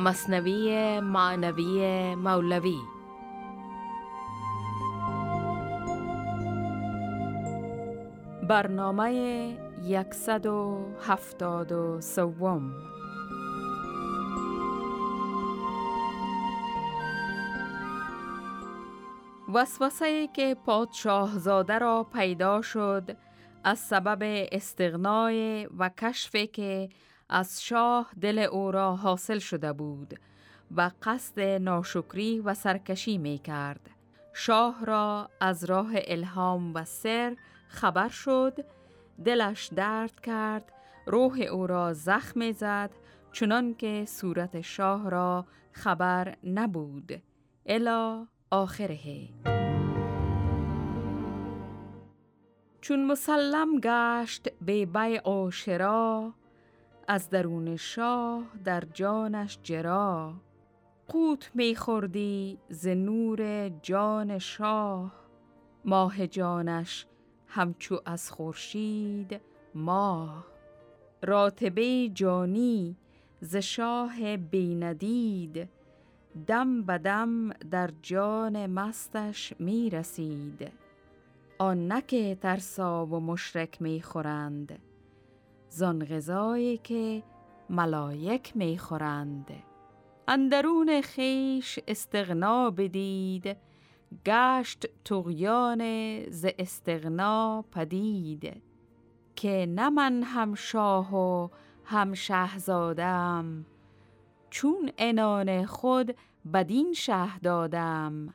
مصنوی معنوی مولوی. برنامه یکصد و هفتاد و سوم. وسوسه که پادشاهزاده را پیدا شد از سبب استغنای و کشف که از شاه دل او را حاصل شده بود و قصد ناشکری و سرکشی می کرد. شاه را از راه الهام و سر خبر شد. دلش درد کرد. روح او را زخم زد. چنان که صورت شاه را خبر نبود. الا آخره چون مسلم گشت به بیع و شرا از درون شاه در جانش جرا. قوت می خوردی ز نور جان شاه. ماه جانش همچو از خورشید ماه. راتبه جانی ز شاه بیندید. دم بدم در جان مستش می رسید. آن نکه ترسا و مشرک می خورند. زان غذایی که ملایک می خورند اندرون خیش استغنا بدید. گشت تغیان ز استغنا پدید. که نه من هم شاه و هم شهزادم چون انان خود بدین شه دادم.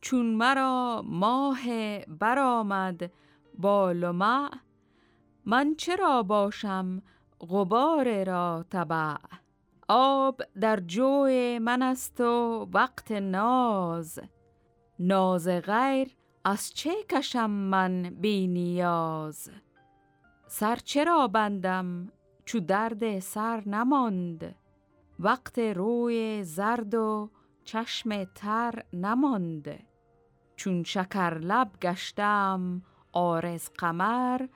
چون مرا ماه برآمد با لمع من چرا باشم غبار را تبع؟ آب در جوی من است و وقت ناز. ناز غیر از چه کشم من بی نیاز؟ سر چرا بندم چو درد سر نماند؟ وقت روی زرد و چشم تر نماند. چون شکر لب گشتم آرز قمر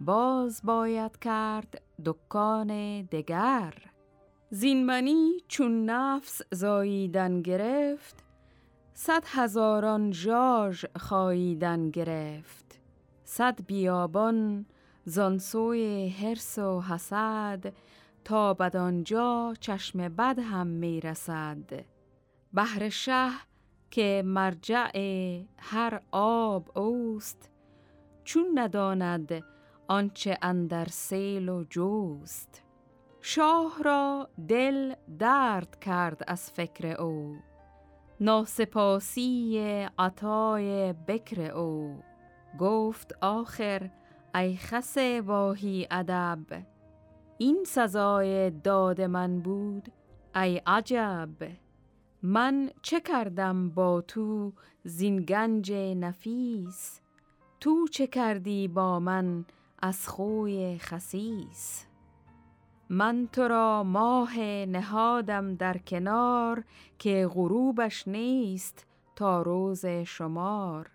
باز باید کرد دکان دگر. زینمنی چون نفس زاییدن گرفت صد هزاران جاج خاییدن گرفت. صد بیابان زانسوی هرس و حسد تا بدانجا چشم بد هم می رسد. بحر شه که مرجع هر آب اوست چون نداند آنچه اندر سیل و جوست. شاه را دل درد کرد از فکر او. ناسپاسی عطای بکر او. گفت آخر ای خس واهی ادب این سزای داد من بود ای عجب. من چه کردم با تو زین گنج نفیس؟ تو چه کردی با من از خوی خسیس. من تو را ماه نهادم در کنار که غروبش نیست تا روز شمار.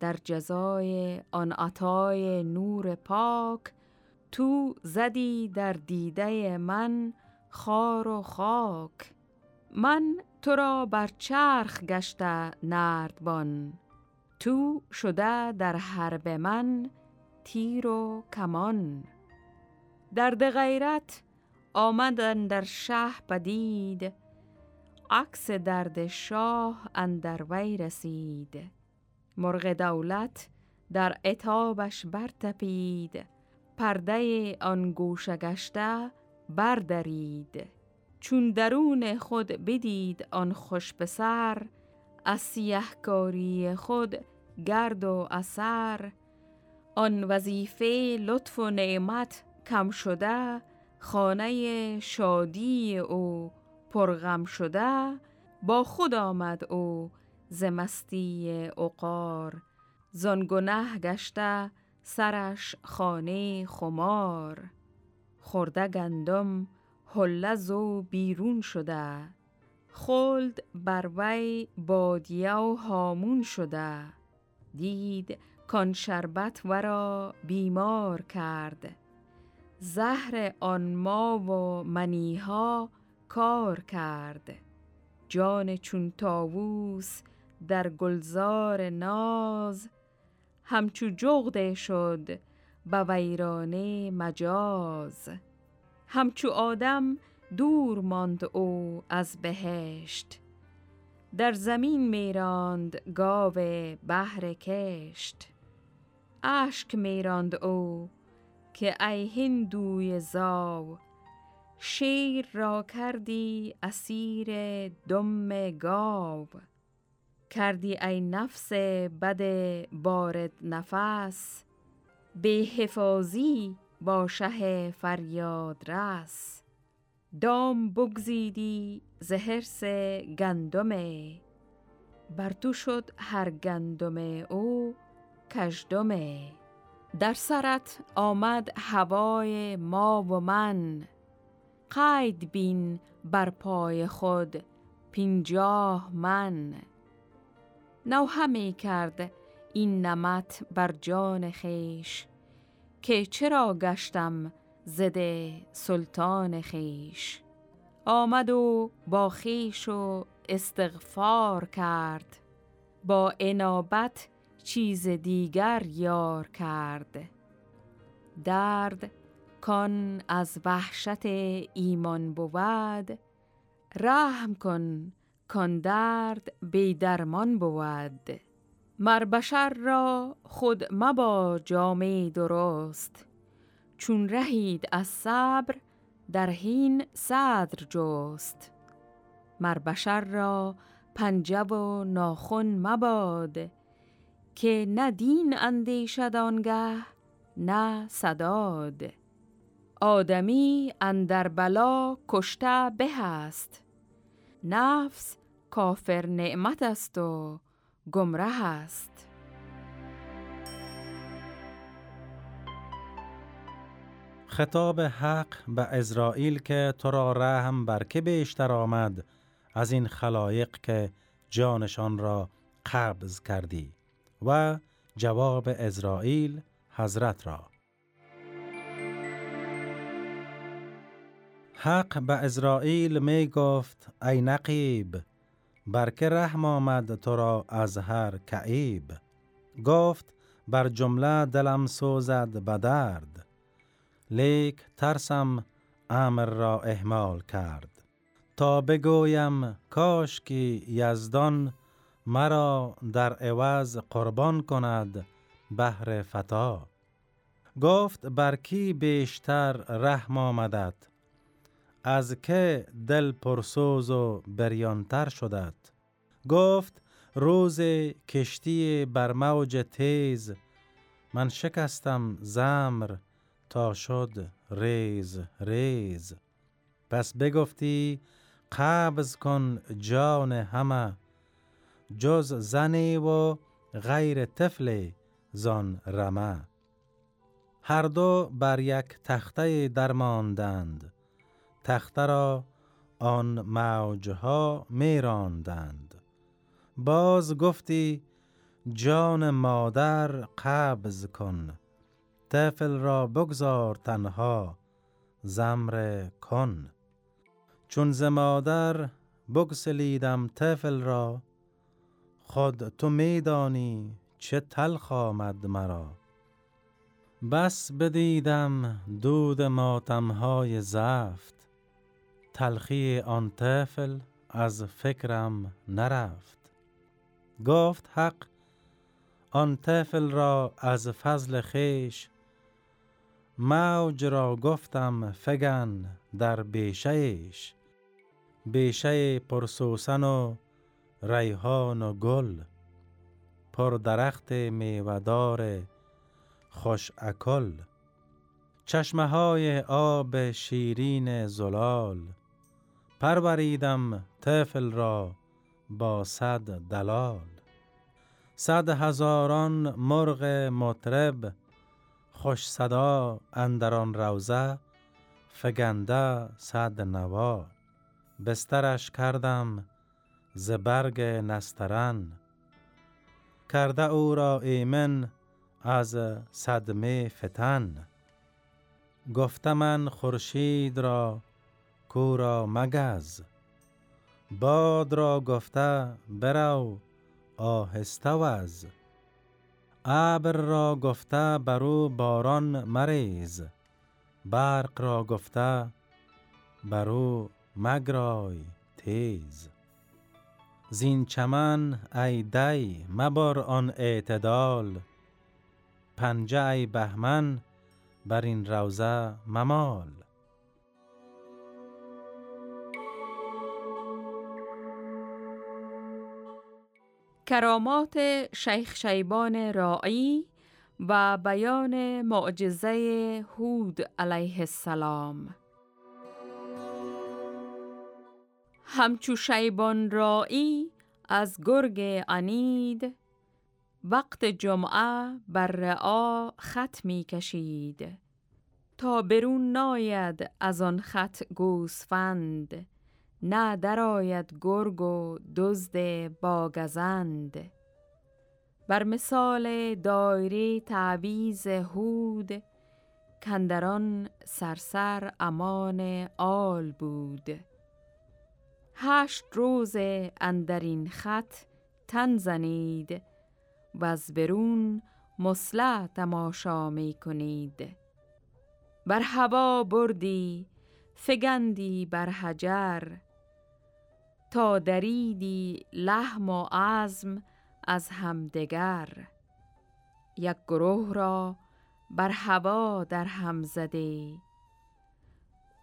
در جزای آن عطای نور پاک تو زدی در دیده من خار و خاک. من تو را بر چرخ گشته نردبان. تو شده در حرب من تیر و کمان. درد غیرت آمدن در شه پدید عکس درد شاه اندر وی رسید. مرغ دولت در اتابش برتپید پرده آن گوشه گشته بردرید. چون درون خود بدید آن خوش پسر از سیهکاری خود گرد و اثر آن وظیفه لطف و نعمت کم شده خانه شادی او پرغم شده با خود آمد او ز مستی عقار. زان گنه گشته سرش خانه خمار. خورده گندم حلز و بیرون شده. خلد بر وی بادیه و هامون شده. دید کان شربت ورا بیمار کرد. زهر آن ما و منیها کار کرد. جان چون تاووس در گلزار ناز. همچو جغده شد به ویرانه مجاز. همچو آدم دور ماند او از بهشت. در زمین میراند گاو بهر کشت. اشک میراند او که ای هندوی زاو شیر را کردی اسیر دم گاو. کردی ای نفس بد بارد نفس به حفاظی با شه فریاد رس. دام بگزیدی زهرس گندمه بر تو شد هر گندم او. کژدمه در سرت آمد هوای ما و من. قید بین بر پای خود پینجاه من. نو همی کرد این نمت بر جان خیش که چرا گشتم زده سلطان خیش. آمد و با خیش و استغفار کرد با انابت چیز دیگر یار کرد. درد کان از وحشت ایمان بود. رحم کن کان درد بی درمان بود. مر بشر را خود مبا جامه درست. چون رهید از صبر در هین صدر جست. مر بشر را پنجه و ناخن مباد. که نه دین اندیشد آنگه نه صداد. آدمی اندر بلا کشته به است. نفس کافر نعمت است و گمره است. خطاب حق به ازرائیل که تو را رحم بر که بیشتر آمد از این خلایق که جانشان را قبض کردی. و جواب ازرائیل حضرت را. حق به ازرائیل می گفت ای نقیب بر که رحم آمد تو را از هر کعیب. گفت بر جمله دلم سوزد به درد لیک ترسم امر را احمال کرد. تا بگویم کاش که یزدان مرا در عوض قربان کند بهر فتا. گفت بر کی بیشتر رحم آمدد از که دل پرسوز و بریانتر شدد گفت روز کشتی بر موج تیز من شکستم زمر تا شد ریز ریز. پس بگفتی قبض کن جان همه جز زنی و غیر طفل زان رمه. هر دو بر یک تخته درماندند. تخته را آن موجها میراندند. باز گفتی جان مادر قبض کن طفل را بگذار تنها زمر کن. چون ز مادر بگسلیدم طفل را خود تو میدانی چه تلخ آمد مرا. بس بدیدم دود ماتمهای زفت تلخی آن طفل از فکرم نرفت. گفت حق آن طفل را از فضل خیش موج را گفتم فگن در بیشهش بیشه پرسوسن و ریحان و گل پر درخت میودار خوش اکل چشمه های آب شیرین زلال. پروریدم طفل را با صد دلال. صد هزاران مرغ مطرب خوش صدا اندران روزه فگنده صد نوا بسترش کردم ز برگ نسترن. کرده او را ایمن از صدمه فتن. گفته من خورشید را کورا مگز. باد را گفته برو آهسته وز. ابر را گفته برو باران مریز. برق را گفته برو مگرای تیز. زین چمن ای دی مبر آن اعتدال. پنجه ای بهمن بر این روزه ممال. کرامات شیخ شیبان راعی و بیان معجزه هود علیه السلام. همچو شیبان راعی از گرگ انید وقت جمعه بر رعا خط می کشید. تا برون ناید از آن خط گوسفند. نه درآید گرگ و دزد باگزند. بر مثال دایره تعویز هود کندران سرسر امان آل بود. هشت روز اندرین خط تن زنید و از برون مسلح تماشا می کنید. بر هوا بردی فگندی بر حجر. تا دریدی لحم و عزم از همدگر. یک گروه را بر هوا در هم زده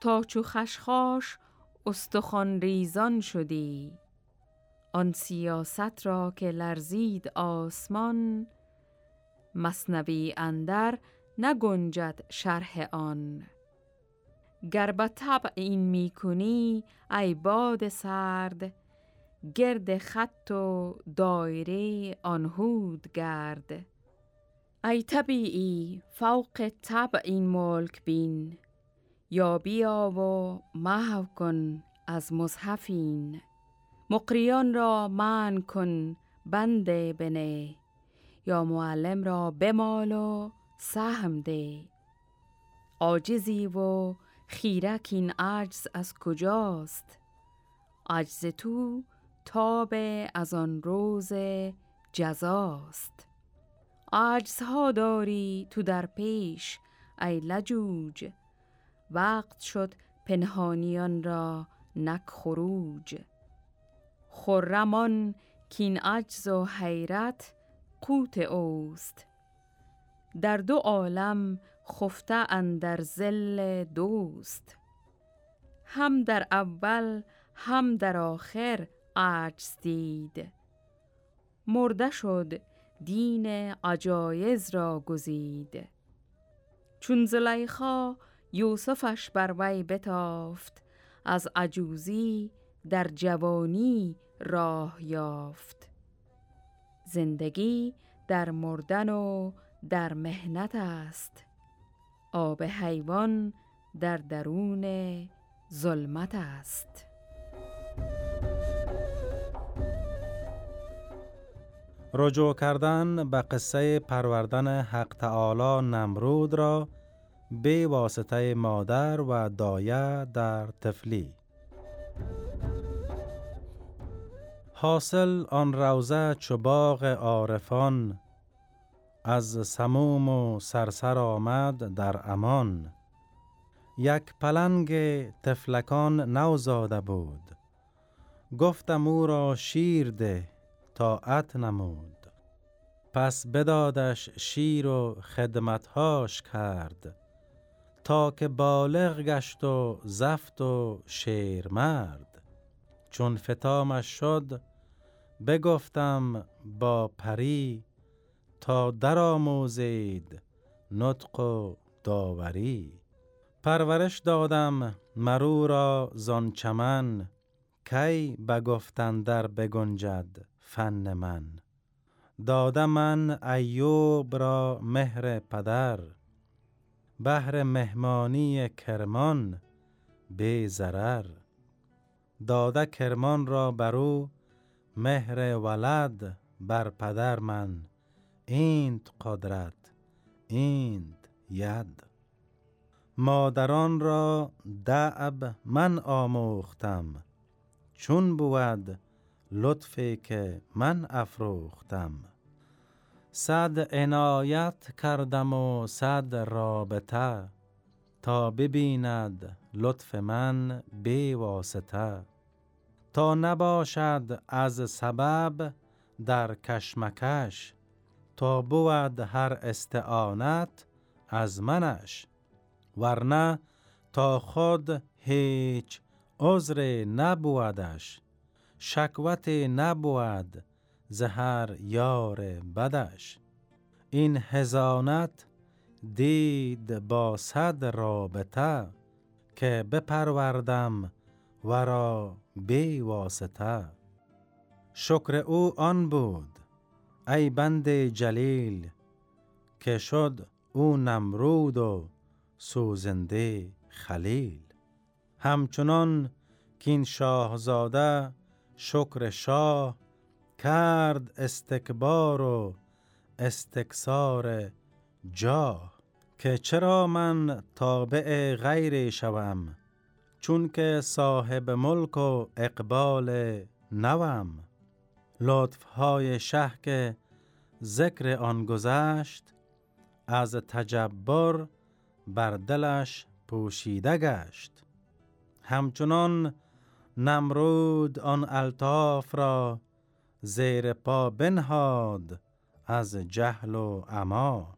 تا چو خشخاش استخوان ریزان شدی. آن سیاست را که لرزید آسمان مصنوی اندر نگنجد شرح آن. گر به طبع این می کنی ای باد سرد گرد خط و دایره آنهود گرد. ای طبیعی فوق طبع این ملک بین. یا بیا و محو کن از مصحفین. مقریان را من کن بنده بنه. یا معلم را بمال و سهم ده. عاجزی و خیرک این عجز از کجاست؟ عجز تو تاب از آن روز جزاست. عجزها داری تو در پیش ای لجوج. وقت شد پنهانیان را نک خروج. خرمان کین عجز و حیرت قوت اوست. در دو عالم خفته اندر زل دوست. هم در اول هم در آخر عجز دید. مرده شد دین عجایز را گزید. چون زلیخا یوسفش بر وی بتافت از عجوزی در جوانی راه یافت. زندگی در مردن و در مهنت است. آب حیوان در درون ظلمت است. رجوع کردن به قصه پروردن حق تعالی نمرود را به واسطه مادر و دایه در تفلی حاصل آن روزه چباغ عارفان از سموم و سرسر آمد در امان. یک پلنگ تفلکان نوزاده بود گفتم او را شیر ده طاعت نمود. پس بدادش شیر و خدمتهاش کرد. تا که بالغ گشت و زفت و شیر مرد چون فتامش شد بگفتم با پری تا درآموزید نطق و داوری. پرورش دادم مرو را زان چمن کی بگفتن در بگنجد فن من. داده من ایوب را مهر پدر. بهر مهمانی کرمان بی ضرر. داده کرمان را برو مهر ولد بر پدر من. ایند قدرت ایند ید. مادران را دعب من آموختم. چون بود لطفی که من افروختم. صد عنایت کردم و صد رابطه تا ببیند لطف من بی واسطه. تا نباشد از سبب در کشمکش تا بود هر استعانت از منش. ورنه تا خود هیچ عذر نبودش شکوت نبود زهر یار بدش. این هزانت دید با صد رابطه که بپروردم ورا بی واسطه. شکر او آن بود ای بند جلیل که شد او نمرود و سوزنده خلیل. همچنان که این شاهزاده شکر شاه کرد استکبار و استکسار جاه که چرا من تابع غیر شوم چون که صاحب ملک و اقبال نوم. لطف های شه که ذکر آن گذشت از تجبر بر دلش پوشیده گشت. همچنان نمرود آن الطاف را زیر پا بنهاد از جهل و عما.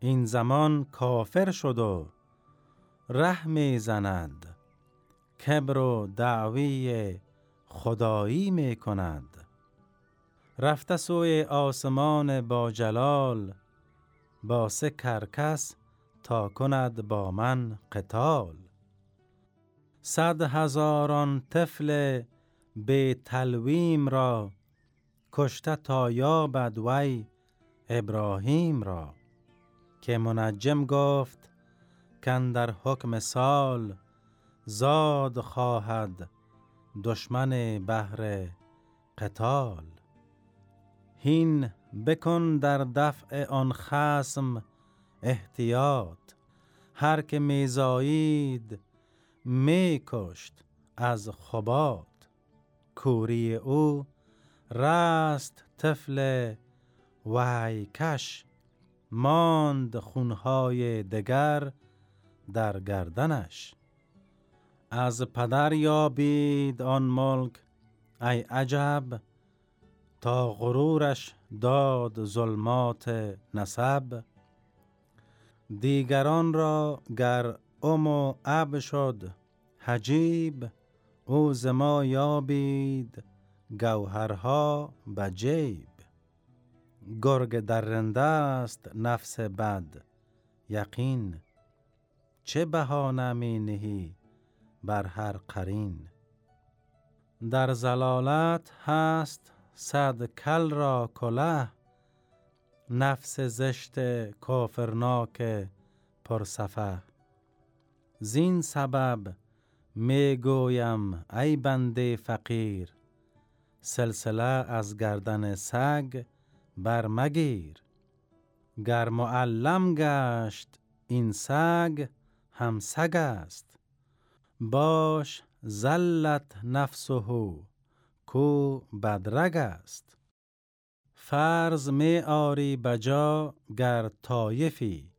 این زمان کافر شد و ره می زند کبر و دعوی خدایی می کند. رفته سوی آسمان با جلال با سه کرکس تا کند با من قتال. صد هزاران طفل به تلویم را کشته تا یابد وی ابراهیم را که منجم گفت کن در حکم سال زاد خواهد دشمن بهر قتال. هین بکن در دفع آن خسم احتیاط هر که میزایید می کشت از خبات کوری او رست طفل وی کش ماند خونهای دگر در گردنش. از پدر یابید آن ملک ای عجب تا غرورش داد ظلمات نسب. دیگران را گر ام و اب شد حجیب او زما یابید گوهرها به جیب. گرگ درنده است نفس بد. یقین چه بهانه می نهی بر هر قرین؟ در زلالت هست صد کل را کله. نفس زشت کافرناک پرصفه زین سبب می گویم ای بنده فقیر سلسله از گردن سگ بر مگیر گر معلم گشت این سگ هم سگ است. باش زلت نفسه کو بدرگ است. فرض می آری بجا گر طایفی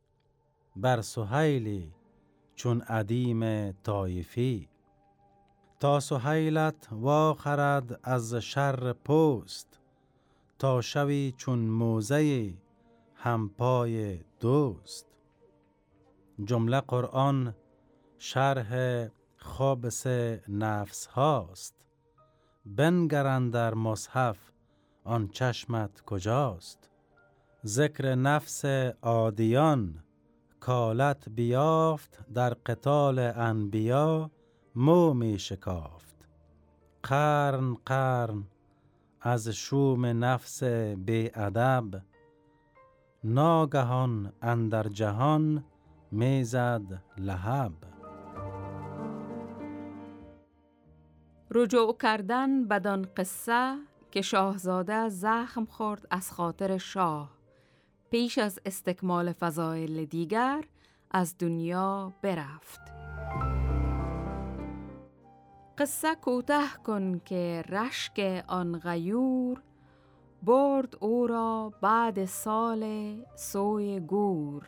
بر سهیلی چون عدیم طایفی. تا سهیلت واخرد از شر پوست تا شوی چون موزه همپای دوست. جمله قرآن شرح خابس نفس هاست. بنگرن در مصحف آن چشمت کجاست؟ ذکر نفس عادیان کالت بیافت در قتال انبیا مو می شکافت. قرن قرن از شوم نفس بی ادب. ناگهان اندر جهان می‌زد لهب. رجوع کردن بدان قصه که شاهزاده زخم خورد از خاطر شاه. پیش از استکمال فضایل دیگر از دنیا برفت. قصه کوته کن که رشک آن غیور برد او را بعد سال سوی گور.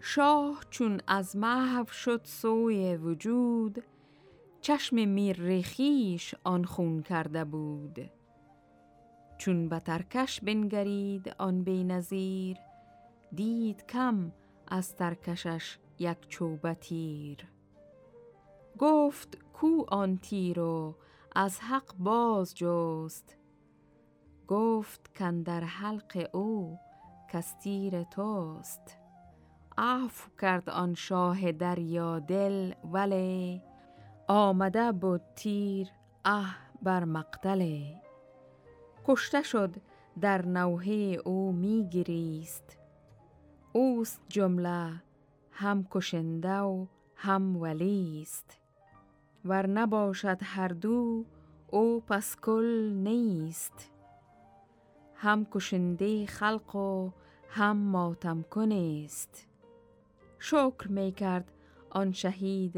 شاه چون از محو شد سوی وجود چشم میر خیش آن خون کرده بود. چون به ترکش بنگرید آن بی نظیر دید کم از ترکشش یک چوبه تیر. گفت کو آن تیرو از حق باز جست. گفت کن در حلق او کستیر توست. عفو کرد آن شاه دریا دل ولی آمده بود تیر اه بر مقتله. کشته شد در نوحه او میگریست. اوست جمله هم کشنده و هم ولیست. ور نباشد هر دو او پس کل نیست. هم کشنده خلق و هم ماتم کنیست شکر می کرد آن شهید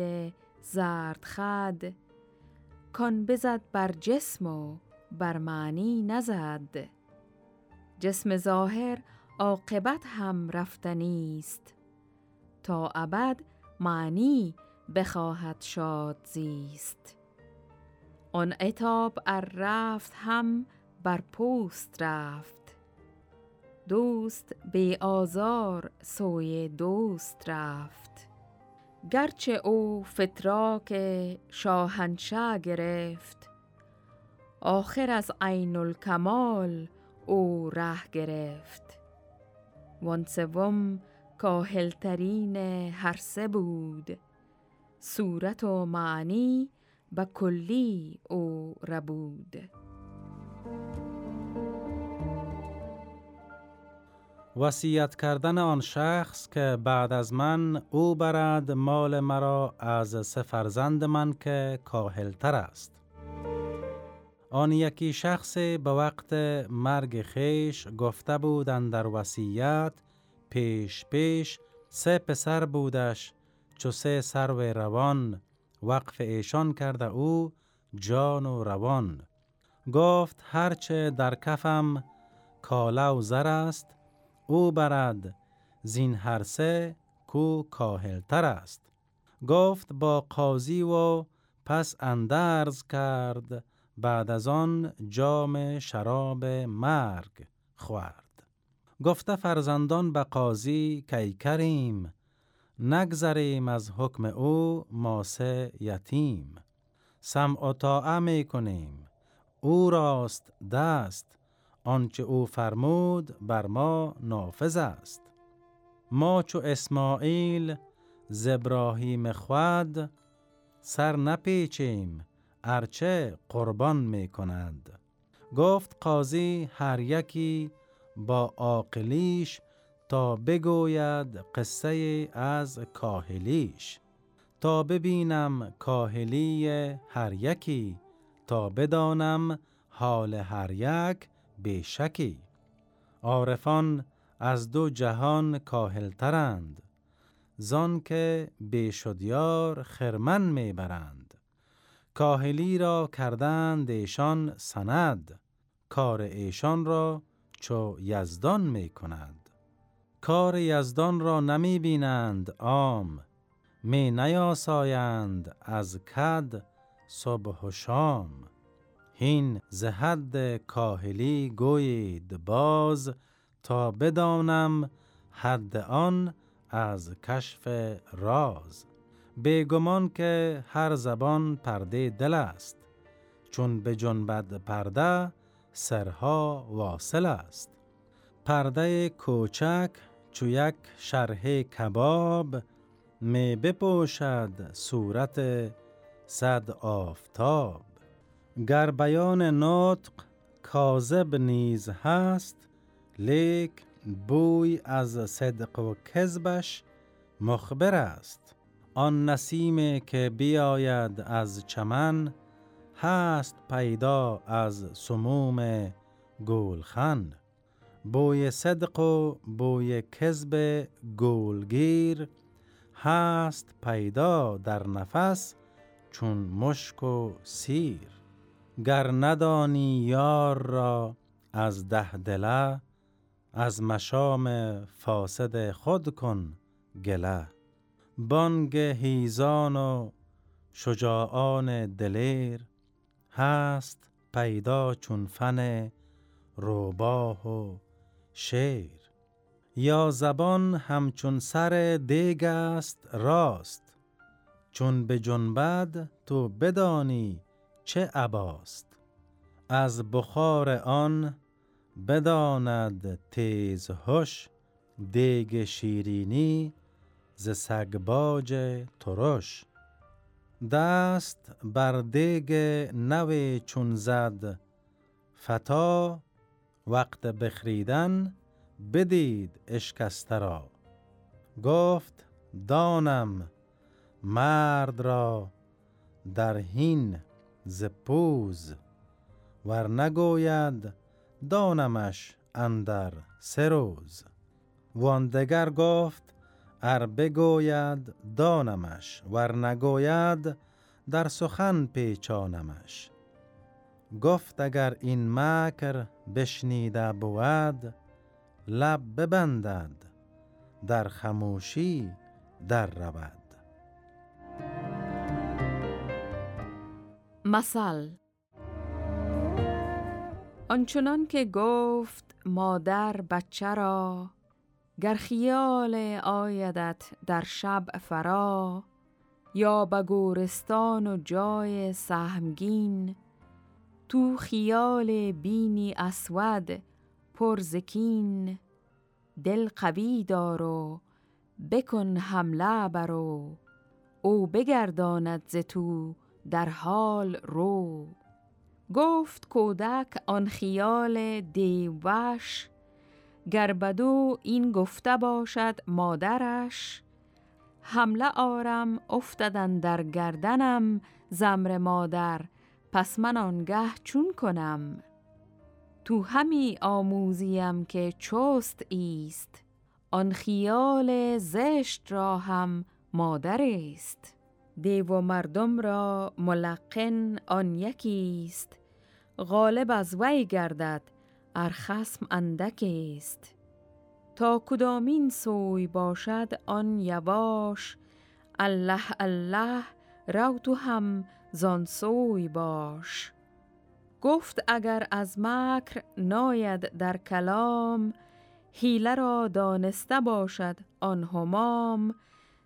زرد خد کان بزد بر جسم و بر معنی نزد. جسم ظاهر عاقبت هم رفتنیست تا ابد معنی بخواهد شاد زیست. آن عتاب ار رفت هم بر پوست رفت. دوست به آزار سوی دوست رفت. گرچه او فتراک شاهنشه گرفت آخر از عین الکمال او ره گرفت. وان سوم کاهلترین هر سه بود. صورت و معنی به کلی او ربود وصیت کردن آن شخص که بعد از من او برد مال مرا از سه فرزند من که کاهلتر است. آن یکی شخص به وقت مرگ خیش گفته بودند در وصیت پیش پیش سه پسر بودش چو سه سرو روان وقف ایشان کرده او جان و روان. گفت هرچه در کفم کالا و زر است او برد زین هر سه کو کاهلتر است. گفت با قاضی و پس اندرز کرد بعد از آن جام شراب مرگ خورد. گفته فرزندان به قاضی کی کریم نگذریم از حکم او ماسه یتیم. سمع و طاعه می کنیم. او راست دست آنچه او فرمود بر ما نافذ است. ما چو اسماعیل زبراهیم خود سر نپیچیم ارچه قربان می کند. گفت قاضی هر یکی با عاقلیش تا بگوید قصه از کاهلیش. تا ببینم کاهلی هر یکی تا بدانم حال هر یک بیشکی عارفان از دو جهان کاهلترند زان که بیشدیار خرمن می‌برند. کاهلی را کردند ایشان سند کار ایشان را چو یزدان می کند کار یزدان را نمی بینند عام. می نیاسایند از کد صبح و شام. هین زهد کاهلی گوید باز تا بدانم حد آن از کشف راز. بیگمان که هر زبان پرده دل است چون به جنبد پرده سرها واصل است. پرده کوچک چو یک شرح کباب می بپوشد صورت صد آفتاب. گر بیان نطق کاذب نیز هست لیک بوی از صدق و کذبش مخبر است. آن نسیم که بیاید از چمن هست پیدا از سموم گولخن بوی صدق و بوی کذب گولگیر هست پیدا در نفس چون مشک و سیر. گر ندانی یار را از ده دله از مشام فاسد خود کن گله. بانگ هیزان و شجاعان دلیر هست پیدا چون فن روباه و شیر یا زبان همچون سر دیگ است راست. چون به جنبد تو بدانی چه عباست. از بخار آن بداند تیز هش دیگ شیرینی ز سگباج ترش. دست بر دیگ نوی چون زد فتا وقت بخریدن بدید اشکسته را. گفت دانم مرد را در هین ز پوز ور نگوید دانمش اندر سه روز. واندگر گفت ار بگوید دانمش ور نگوید در سخن پیچانمش. گفت اگر این مکر بشنیده بود لب ببندد در خموشی در رود. مثل آنچنان که گفت مادر بچه را گر خیال آیدت در شب فرا یا به گورستان و جای سهمگین تو خیال بینی اسود پرزکین دل قوی دارو بکن حمله برو او بگرداند ز تو در حال رو. گفت کودک آن خیال دیوش گر بدو این گفته باشد مادرش. حمله آرم افتدن در گردنم زمر مادر پس من آنگه چون کنم؟ تو همی آموزیم که چست ایست آن خیال زشت را هم مادر است دیو و مردم را ملقن آن یکیست غالب از وی گردد ار خسم اندک است تا کدامین سوی باشد آن یواش الله الله رو تو هم زان سوی باش. گفت اگر از مکر ناید در کلام حیله را دانسته باشد آن همام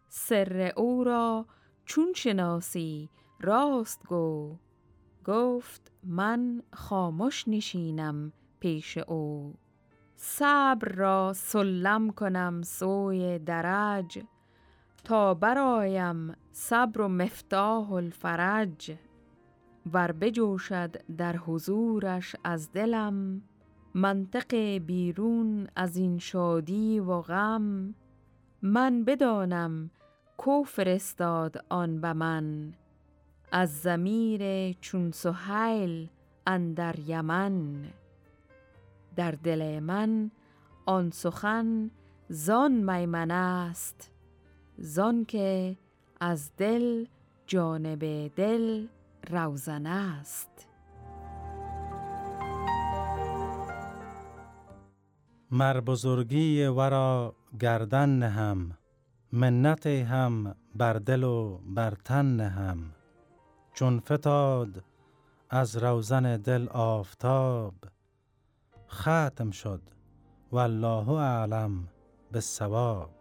سر او را چون شناسی راست گو. گفت من خاموش نشینم پیش او. صبر را سلم کنم سوی درج. تا برایم صبر و مفتاح الفرج. ور بجوشد در حضورش از دلم منطق بیرون از این شادی و غم. من بدانم کو فرستاد آن به من. از زمیر چون سهیل اندر یمن. در دل من آن سخن زان میمن است زان که از دل جانب دل روزن است. مر بزرگی ورا گردن هم منت هم بر دل و بر تن هم چون فتاد از روزن دل آفتاب ختم شد والله اعلم بالصواب.